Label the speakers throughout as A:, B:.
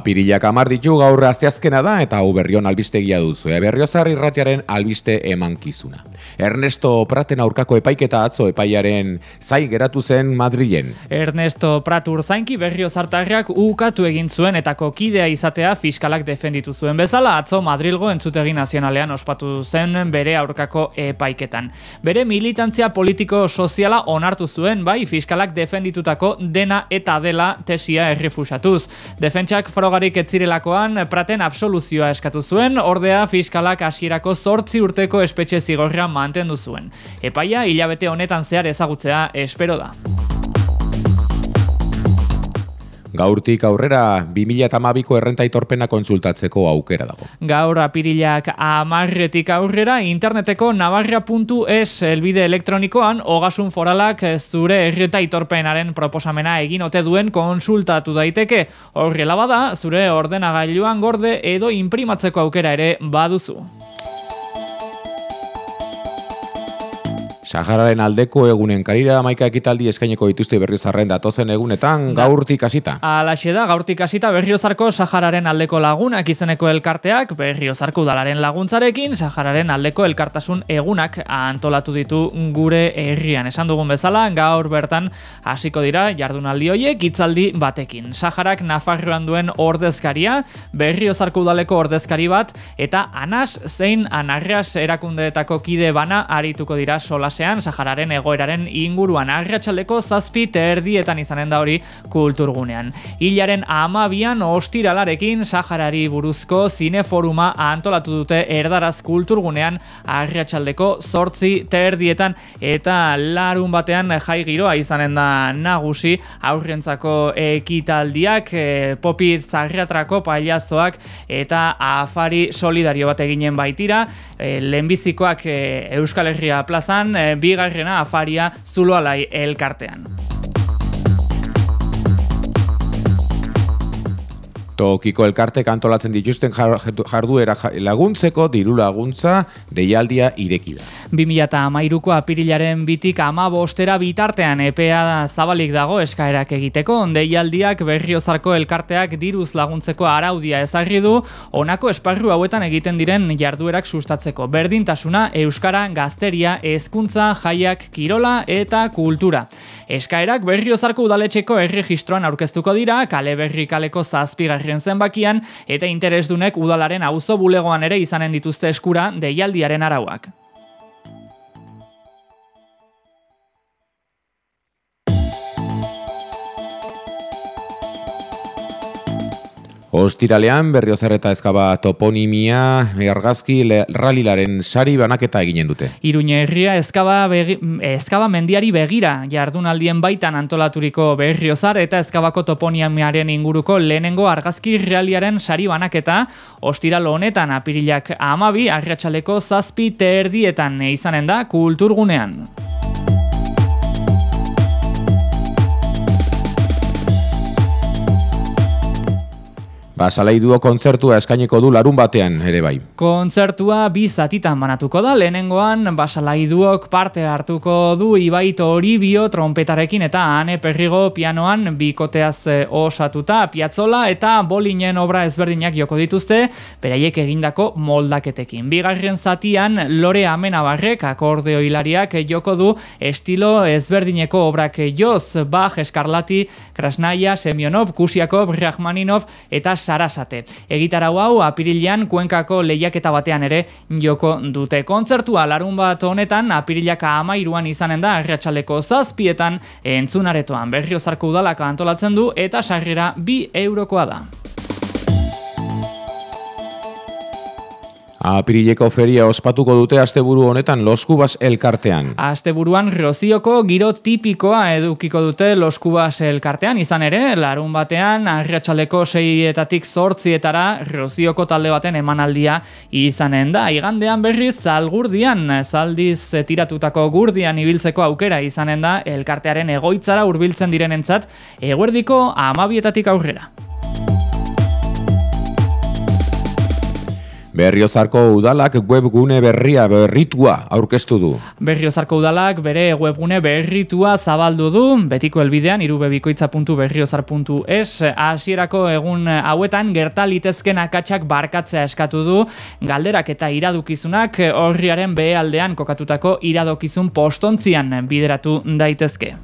A: Apirilak amar ditu gaur asteazkena da eta hau berrion albistegia duzu. E, berriozar irratiaren albiste emankizuna. Ernesto Praten aurkako epaiketa atzo epaiaren zai geratu zen Madrilen.
B: Ernesto Pratur zainki berriozartarriak ukatu egin zuen eta kokidea izatea fiskalak defenditu zuen bezala atzo Madrilgo entzutegi nazionalean ospatu zen bere aurkako epaiketan. Bere militantzia politiko soziala onartu zuen bai fiskalak defenditutako dena eta dela tesia errefusatuz. Defentsak frogarik etzirelakoan praten absoluzioa eskatu zuen, ordea fiskalak hasierako zortzi urteko espetxe zigorra mantendu zuen. Epaia hilabete honetan zehar ezagutzea espero da.
A: Gaurtik aurrera 2012ko errenta itorpena konsultatzeko aukera dago.
B: Gaur apirilak amarretik aurrera interneteko navarra.es elbide elektronikoan ogasun foralak zure erreta itorpenaren proposamena egin ote duen konsultatu daiteke. Horrela bada, zure ordenagailuan gorde edo imprimatzeko aukera ere baduzu.
A: Sahararen aldeko egunen karira maika ekitaldi eskaineko dituzte berriozarren datozen egunetan gaurtik hasita.
B: Alaxe da, gaurtik hasita berriozarko Sahararen aldeko lagunak izeneko elkarteak berriozarko udalaren laguntzarekin Sahararen aldeko elkartasun egunak antolatu ditu gure herrian. Esan dugun bezala, gaur bertan hasiko dira jardunaldi hoiek hitzaldi batekin. Saharak Nafarroan duen ordezkaria, berriozarko udaleko ordezkari bat, eta anas zein anarras erakundeetako kide bana arituko dira solas nagusian Sahararen egoeraren inguruan. Arratsaldeko zazpi terdietan izanen da hori kulturgunean. Hilaren amabian ostiralarekin Saharari buruzko zineforuma antolatu dute erdaraz kulturgunean arratsaldeko zortzi terdietan eta larun batean jai giroa izanen da nagusi. Aurrentzako ekitaldiak e, popi zarriatrako paiazoak eta afari solidario bat eginen baitira. E, lehenbizikoak e, Euskal Herria plazan e, bigarrena afaria zuloalai elkartean.
A: Tokiko elkarte kantolatzen dituzten jarduera laguntzeko diru laguntza deialdia ireki da.
B: 2013ko apirilaren bitik ama bostera bitartean epea zabalik dago eskaerak egiteko. Deialdiak berriozarko elkarteak diruz laguntzeko araudia ezagri du, honako esparru hauetan egiten diren jarduerak sustatzeko. Berdintasuna, euskara, gazteria, hezkuntza, jaiak, kirola eta kultura. Eskaerak berriozarko udaletxeko erregistroan aurkeztuko dira, kale berri kaleko zazpigarren zenbakian, eta interesdunek udalaren auzo bulegoan ere izanen dituzte eskura deialdiaren arauak.
A: Ostiralean berriozar eta ezkaba toponimia argazki ralilaren sari banaketa eginen dute.
B: Iruñe herria ezkaba, ezkaba mendiari begira jardunaldien baitan antolaturiko berriozar eta ezkabako toponimiaren inguruko lehenengo argazki realiaren sari banaketa ostiralo honetan apirilak amabi arratsaleko zazpi terdietan izanen da kulturgunean.
A: Basalai duo kontzertua eskaineko du larun batean ere bai.
B: Kontzertua bi zatitan banatuko da, lehenengoan Basalai duok parte hartuko du Ibaito Oribio trompetarekin eta Ane Perrigo pianoan bikoteaz eh, osatuta piatzola eta bolinen obra ezberdinak joko dituzte, beraiek egindako moldaketekin. Bigarren zatian Lore Amenabarrek akordeo hilariak joko du estilo ezberdineko obrak joz, Bach, Eskarlati, Krasnaia, Semionov, Kusiakov, Rachmaninov eta sarasate. Egitarau hau apirilean kuenkako lehiaketa batean ere joko dute. Kontzertua larun bat honetan apirilaka amairuan izanen da erratxaleko zazpietan entzunaretoan berriozarko udalaka antolatzen du eta sarrera bi eurokoa da.
A: Apirileko feria ospatuko dute asteburu honetan Loskubas elkartean.
B: Asteburuan Rozioko giro tipikoa edukiko dute Loskubas elkartean, izan ere, larun batean, arriatxaleko seietatik zortzietara Rozioko talde baten emanaldia izanen da. Igandean berriz, zalgurdian, zaldiz tiratutako gurdian ibiltzeko aukera izanen da, elkartearen egoitzara hurbiltzen direnentzat, eguerdiko amabietatik aurrera.
A: Berriozarko udalak webgune berria berritua aurkeztu du.
B: Berriozarko udalak bere webgune berritua zabaldu du, betiko helbidean irubebikoitza.berriozar.es hasierako egun hauetan gerta litezken akatsak barkatzea eskatu du, galderak eta iradukizunak horriaren behealdean kokatutako iradokizun postontzian bideratu daitezke.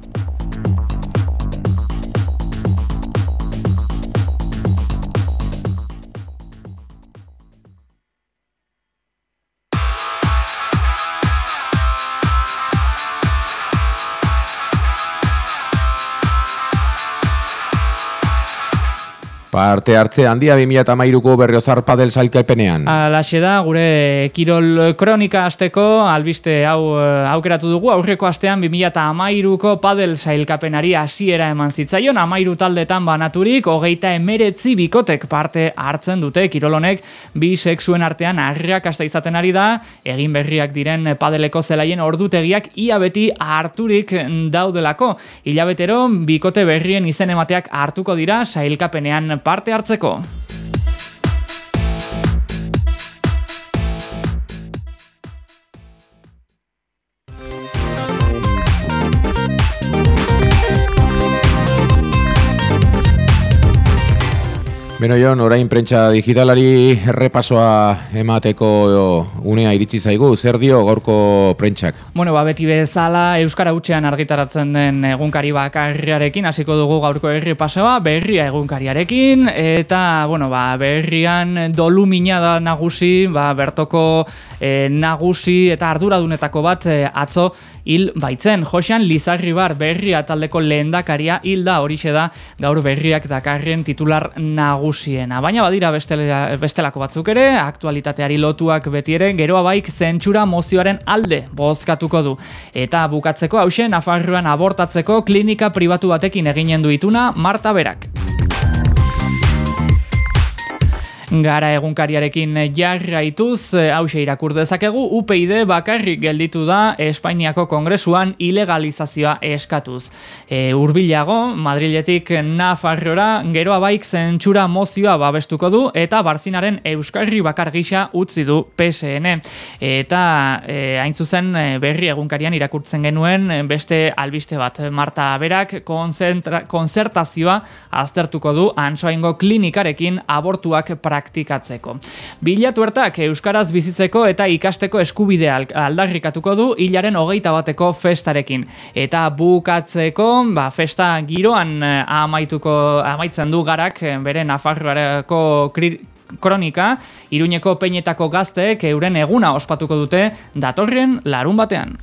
A: Parte hartze handia 2013ko berriozar padel sailkapenean.
B: Alaxe da, gure Kirol Kronika asteko albiste hau eh, aukeratu dugu, aurreko astean 2013ko padel sailkapenari hasiera eman zitzaion, amairu taldetan banaturik, hogeita emeretzi bikotek parte hartzen dute, Kirol honek bi sexuen artean harriak asta izaten ari da, egin berriak diren padeleko zelaien ordutegiak ia beti harturik daudelako. Hilabetero, bikote berrien izen emateak hartuko dira sailkapenean parte hartzeko.
A: Beno Jon, orain prentsa digitalari errepasoa emateko unea iritsi zaigu, zer dio gorko prentsak?
B: Bueno, ba, beti bezala Euskara Utxean argitaratzen den egunkari bakarriarekin, hasiko dugu gaurko errepasoa, berria egunkariarekin, eta, bueno, ba, berrian dolumina da nagusi, ba, bertoko e, nagusi eta arduradunetako bat e, atzo hil baitzen. Josean Lizarribar berria taldeko lehendakaria hil da horixe da gaur berriak dakarren titular nagusiena. Baina badira bestelako batzuk ere, aktualitateari lotuak beti ere, geroa baik zentsura mozioaren alde bozkatuko du. Eta bukatzeko hausen, Nafarroan abortatzeko klinika pribatu batekin eginen du Marta Berak. Gara egunkariarekin jarraituz, hause irakur dezakegu, UPID bakarrik gelditu da Espainiako Kongresuan ilegalizazioa eskatuz. E, urbilago, Madriletik Nafarrora, geroa baik zentsura mozioa babestuko du, eta Barzinaren Euskarri bakar gisa utzi du PSN. Eta e, hain zuzen berri egunkarian irakurtzen genuen beste albiste bat. Marta Berak konzertazioa aztertuko du Ansoaingo klinikarekin abortuak pra praktikatzeko. Bilatu ertak Euskaraz bizitzeko eta ikasteko eskubidea aldarrikatuko du hilaren hogeita bateko festarekin. Eta bukatzeko, ba, festa giroan eh, amaituko, amaitzen du garak eh, bere Nafarroareko kronika, Iruñeko peinetako gazteek euren eguna ospatuko dute datorren larun batean.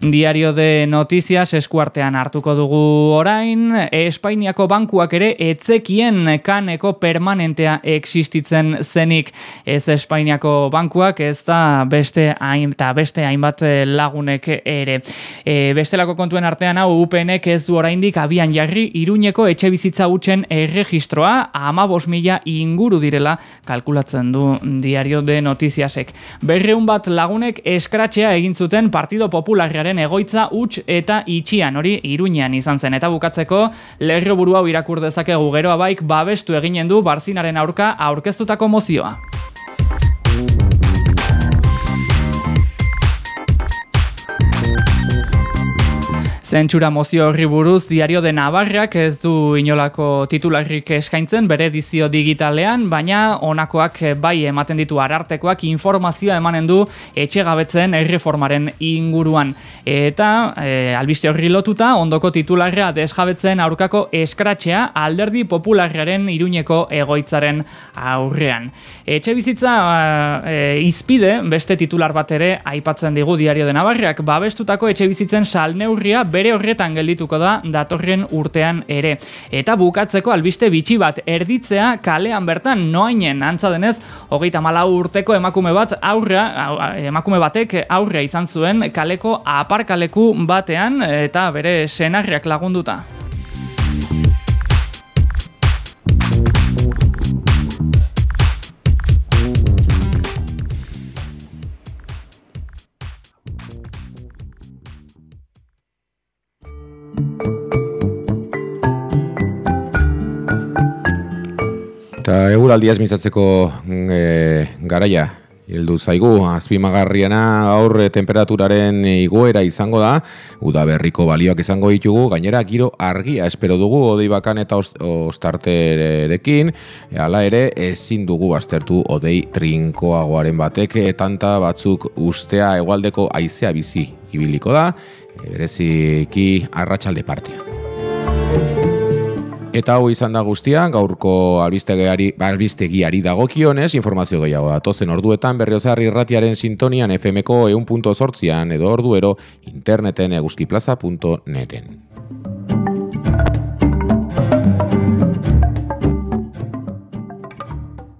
B: Diario de Noticias eskuartean hartuko dugu orain, Espainiako bankuak ere etzekien kaneko permanentea existitzen zenik. Ez Espainiako bankuak ez da beste hain, eta beste hainbat lagunek ere. E, bestelako kontuen artean hau UPNek ez du oraindik abian jarri iruñeko etxe bizitza utxen erregistroa ama mila inguru direla kalkulatzen du Diario de Noticiasek. Berreun bat lagunek eskratxea egin zuten Partido Popularrearen egoitza huts eta itxian hori iruñean izan zen. Eta bukatzeko, lerro buru hau irakur dezakegu geroa baik babestu eginen du barzinaren aurka aurkeztutako mozioa. Zentsura mozio horri buruz diario de Navarrak ez du inolako titularrik eskaintzen bere edizio digitalean, baina honakoak bai ematen ditu arartekoak informazioa emanen du etxegabetzen erreformaren inguruan. Eta e, albiste horri lotuta ondoko titularra desjabetzen aurkako eskratxea alderdi popularraren iruñeko egoitzaren aurrean. Etxe bizitza e, izpide beste titular bat ere aipatzen digu diario de Navarrak babestutako etxe bizitzen salneurria bere horretan geldituko da datorren urtean ere. Eta bukatzeko albiste bitxi bat erditzea kalean bertan noainen antza denez hogeita malau urteko emakume bat aurra, emakume batek aurrea izan zuen kaleko aparkaleku batean eta bere senarriak lagunduta.
A: Eta eguraldi ez mintzatzeko e, garaia, Hildu zaigu, azpimagarriena gaur temperaturaren igoera izango da, uda berriko balioak izango ditugu, gainera giro argia espero dugu, odei bakan eta ostarterekin, hala ere ezin dugu aztertu odei trinkoagoaren batek, tanta batzuk ustea egualdeko aizea bizi ibiliko da, bereziki arratsalde partia. Eta hau izan da guztia, gaurko albistegiari, albistegiari dagokionez, informazio gehiago datozen orduetan berriozarri irratiaren sintonian FMko eun punto edo orduero interneten eguzkiplaza.neten.